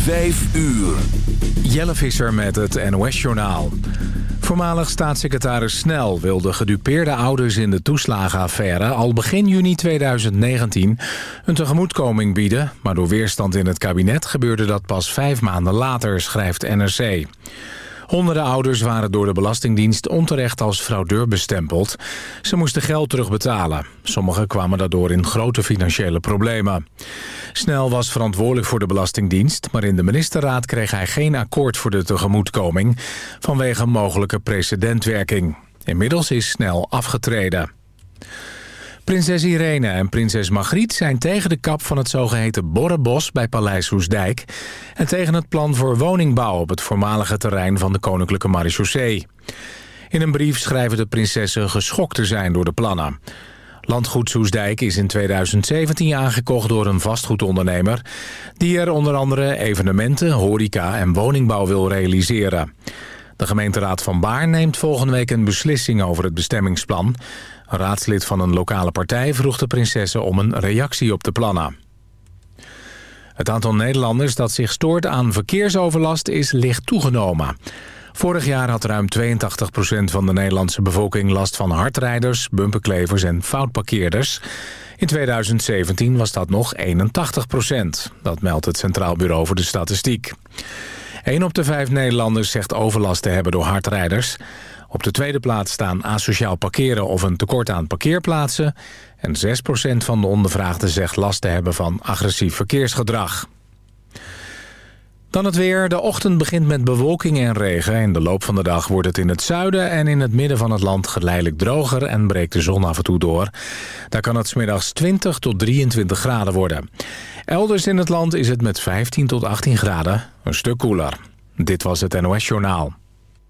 Vijf uur. Jelle Visser met het NOS-journaal. Voormalig staatssecretaris Snel wil de gedupeerde ouders in de toeslagenaffaire... al begin juni 2019 een tegemoetkoming bieden... maar door weerstand in het kabinet gebeurde dat pas vijf maanden later, schrijft NRC. Honderden ouders waren door de Belastingdienst onterecht als fraudeur bestempeld. Ze moesten geld terugbetalen. Sommigen kwamen daardoor in grote financiële problemen. Snel was verantwoordelijk voor de Belastingdienst... maar in de ministerraad kreeg hij geen akkoord voor de tegemoetkoming... vanwege mogelijke precedentwerking. Inmiddels is Snel afgetreden. Prinses Irene en prinses Margriet zijn tegen de kap van het zogeheten Borrebos bij Paleis Hoesdijk... en tegen het plan voor woningbouw op het voormalige terrein van de Koninklijke Marechaussee. In een brief schrijven de prinsessen geschokt te zijn door de plannen. Landgoed Soesdijk is in 2017 aangekocht door een vastgoedondernemer... die er onder andere evenementen, horeca en woningbouw wil realiseren. De gemeenteraad van Baar neemt volgende week een beslissing over het bestemmingsplan. Raadslid van een lokale partij vroeg de prinsessen om een reactie op de plannen. Het aantal Nederlanders dat zich stoort aan verkeersoverlast is licht toegenomen. Vorig jaar had ruim 82% van de Nederlandse bevolking last van hardrijders, bumperklevers en foutparkeerders. In 2017 was dat nog 81%. Dat meldt het Centraal Bureau voor de Statistiek. 1 op de 5 Nederlanders zegt overlast te hebben door hardrijders. Op de tweede plaats staan asociaal parkeren of een tekort aan parkeerplaatsen. En 6% van de ondervraagden zegt last te hebben van agressief verkeersgedrag. Dan het weer. De ochtend begint met bewolking en regen. In de loop van de dag wordt het in het zuiden en in het midden van het land geleidelijk droger en breekt de zon af en toe door. Daar kan het smiddags 20 tot 23 graden worden. Elders in het land is het met 15 tot 18 graden een stuk koeler. Dit was het NOS Journaal.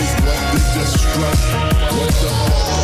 is the stress? What the fuck?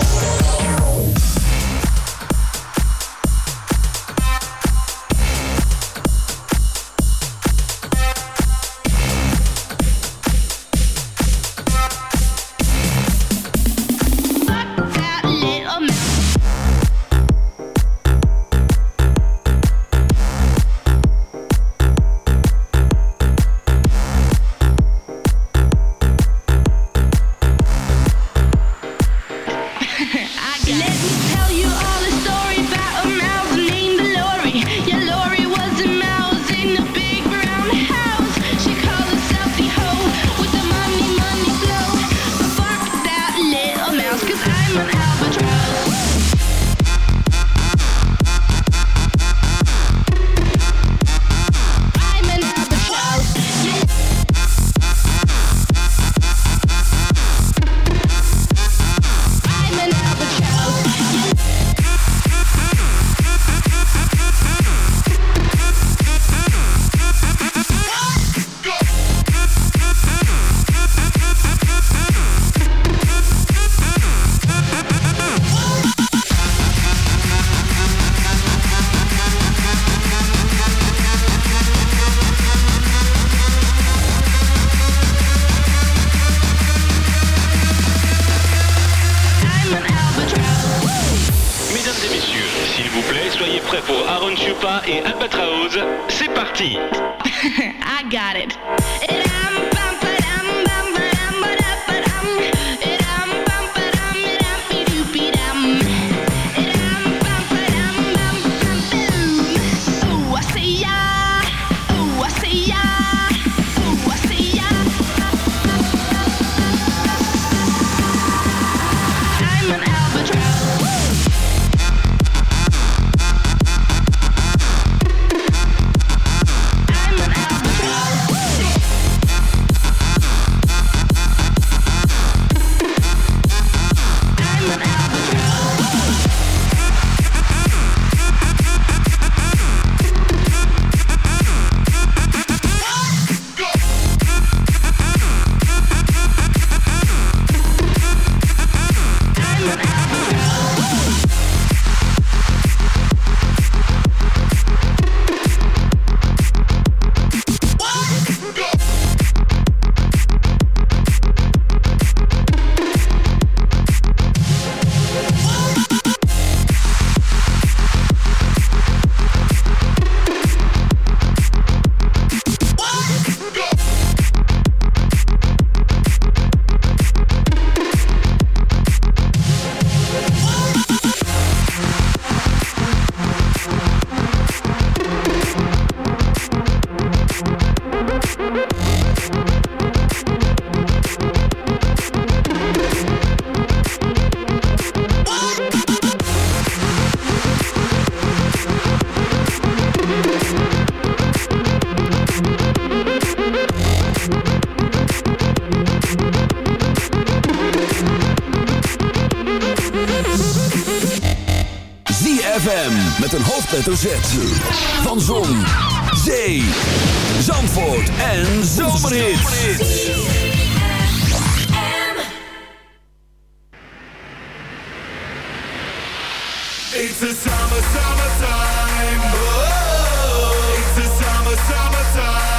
It's a summer, summertime. Oh, it's a summer, summertime.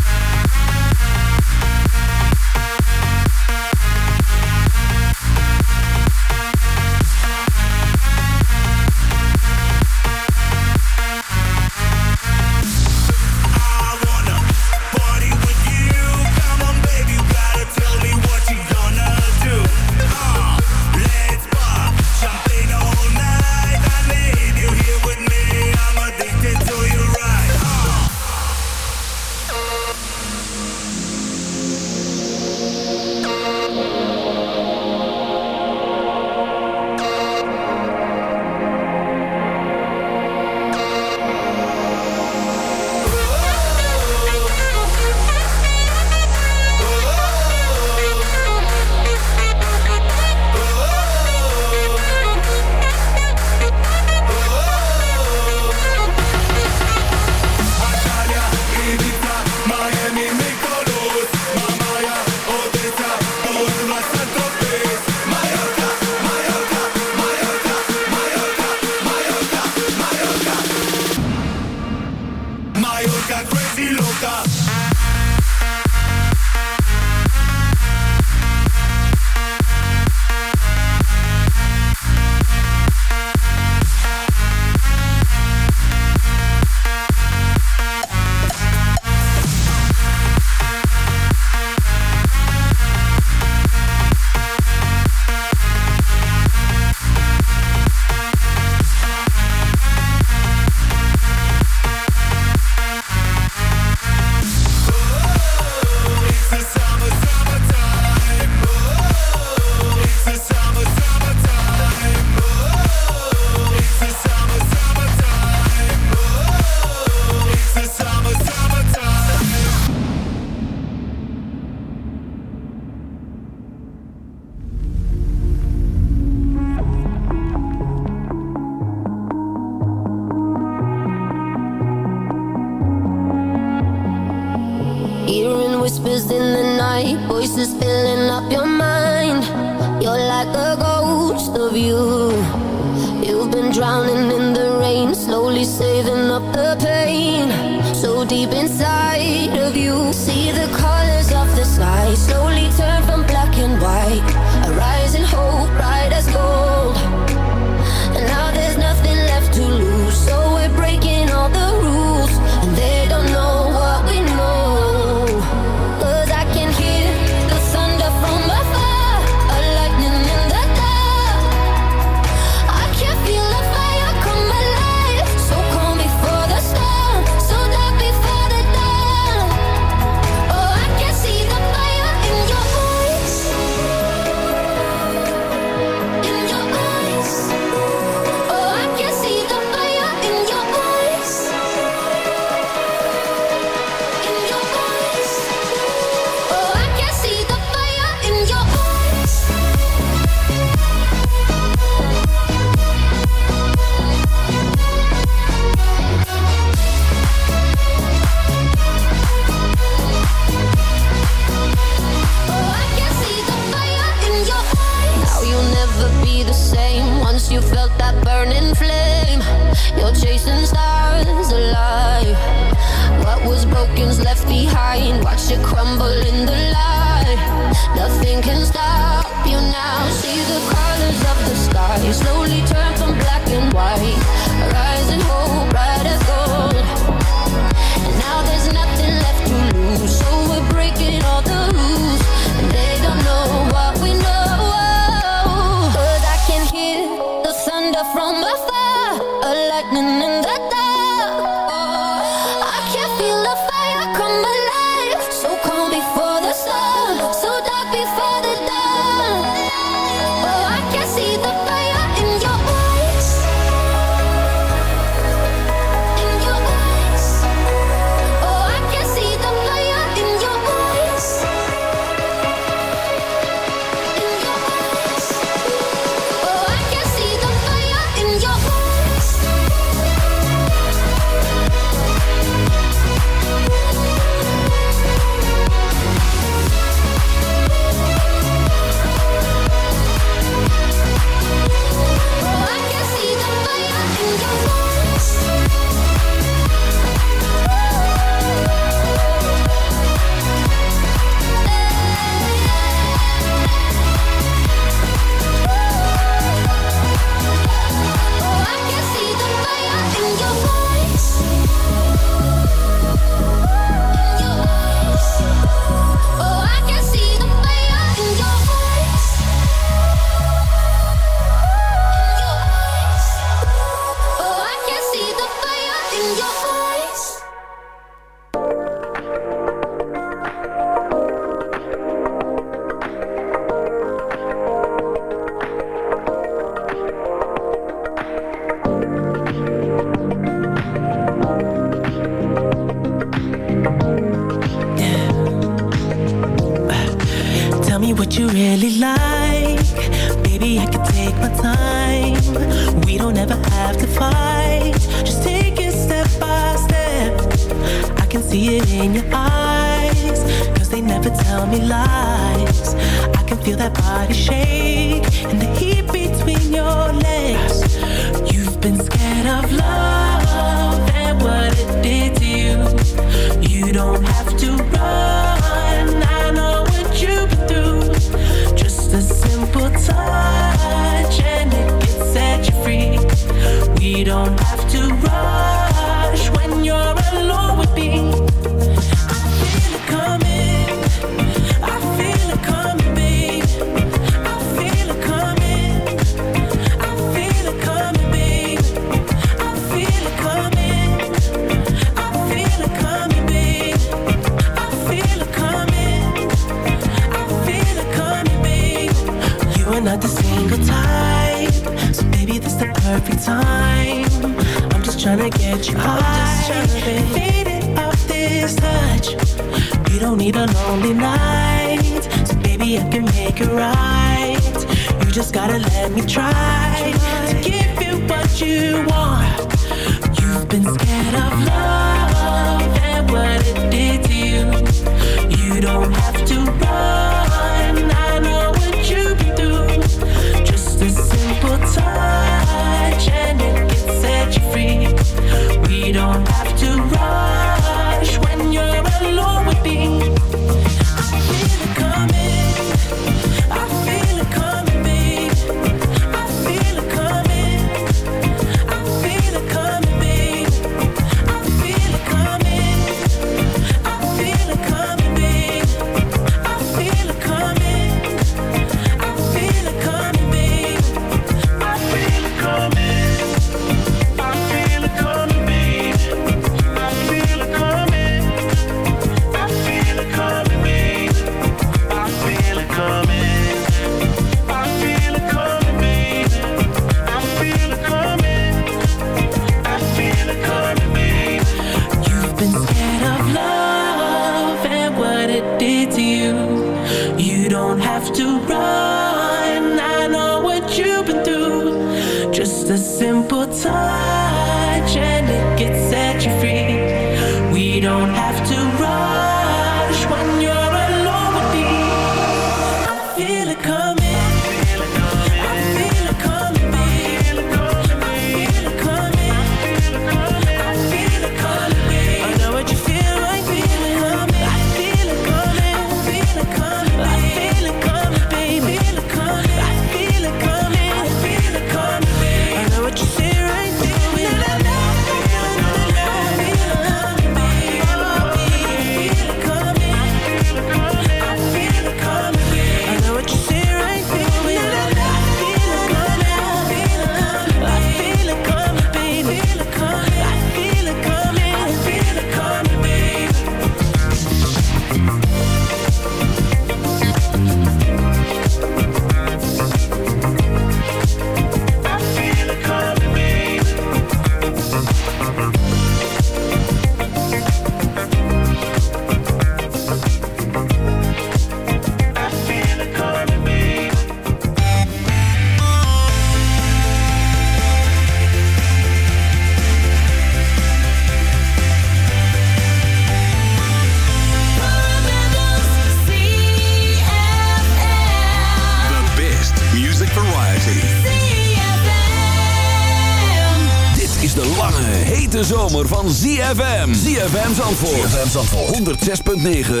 Zandvoort. ZFM Zandvoort. 106.9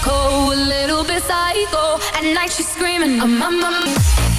psycho, a little bit psycho. At night she's screaming, I'm, I'm,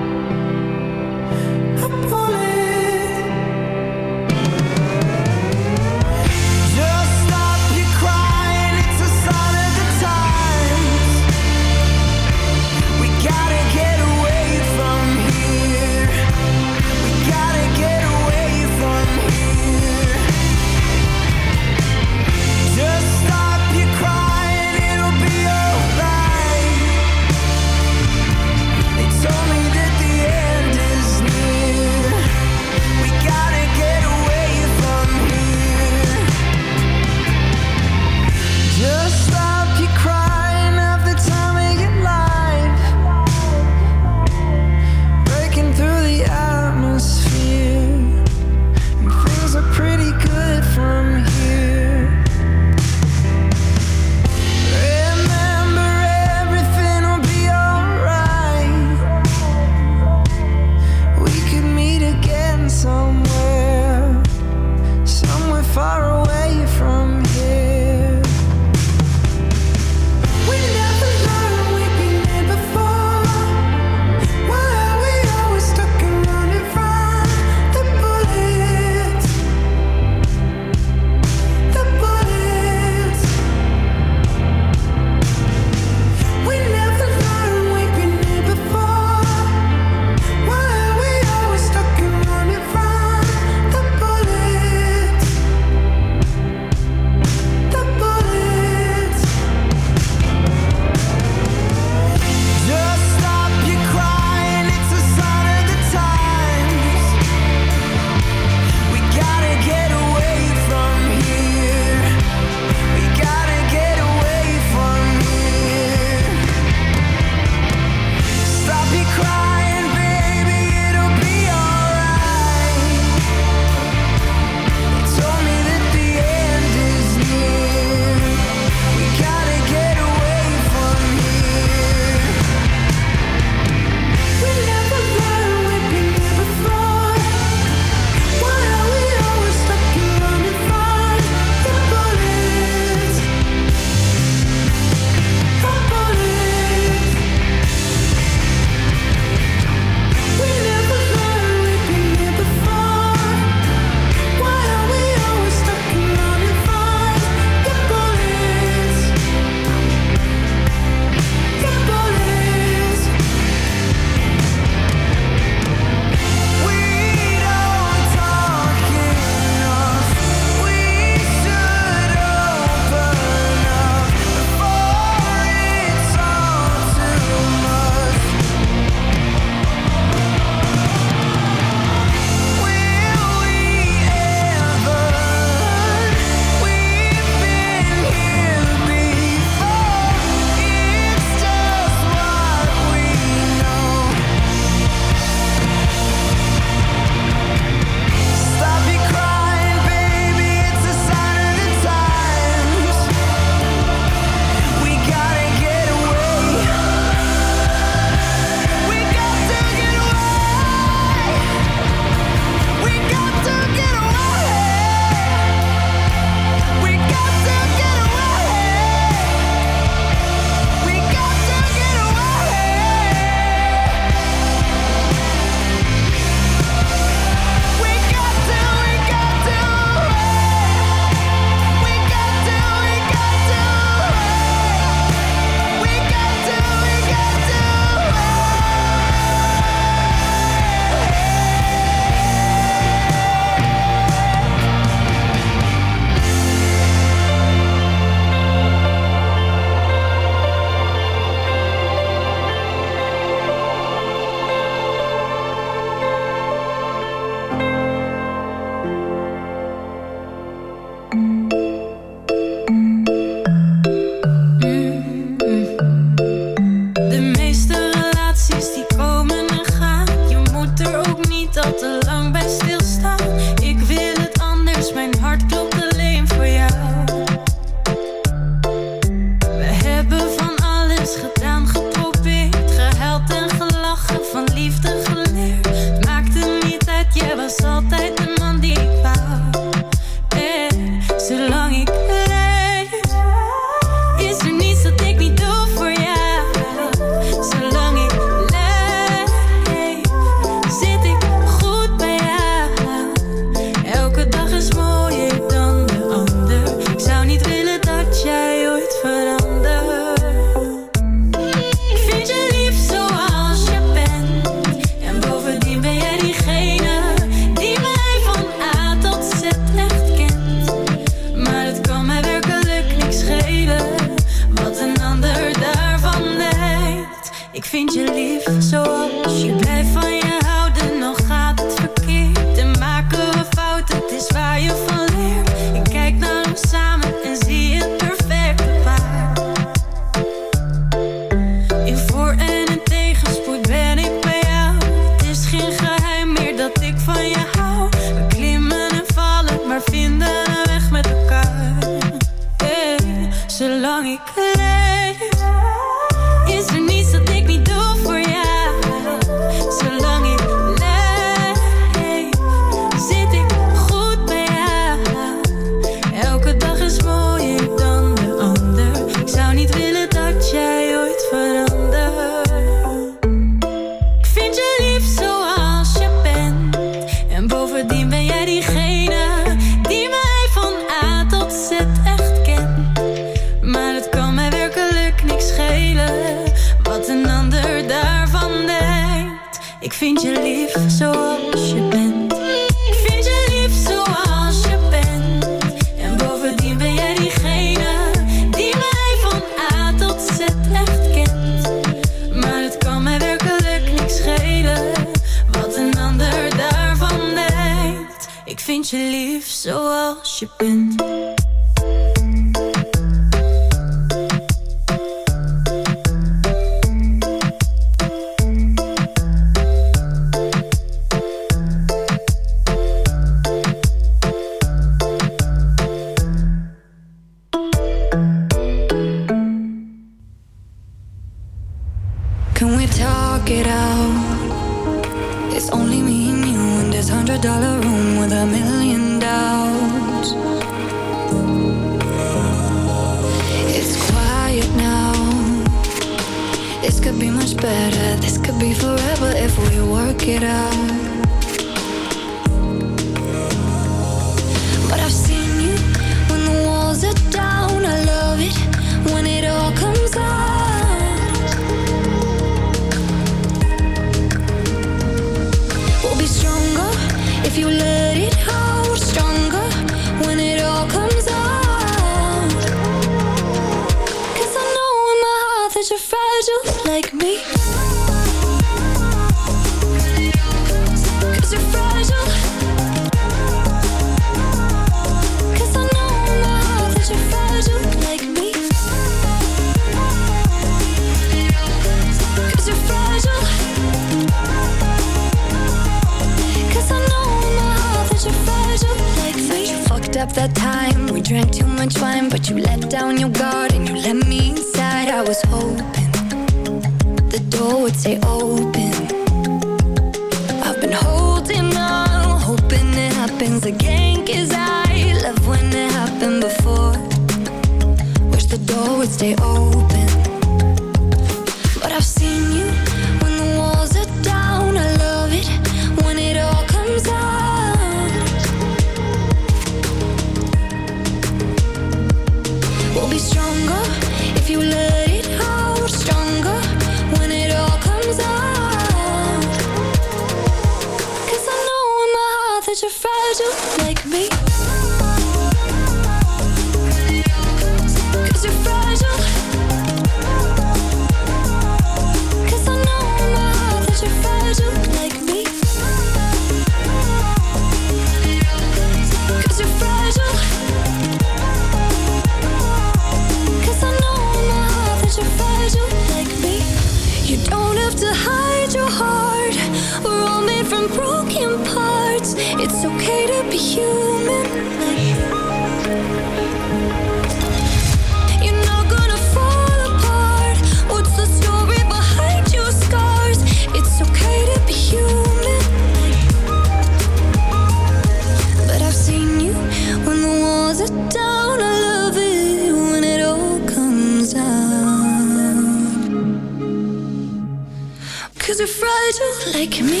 like me.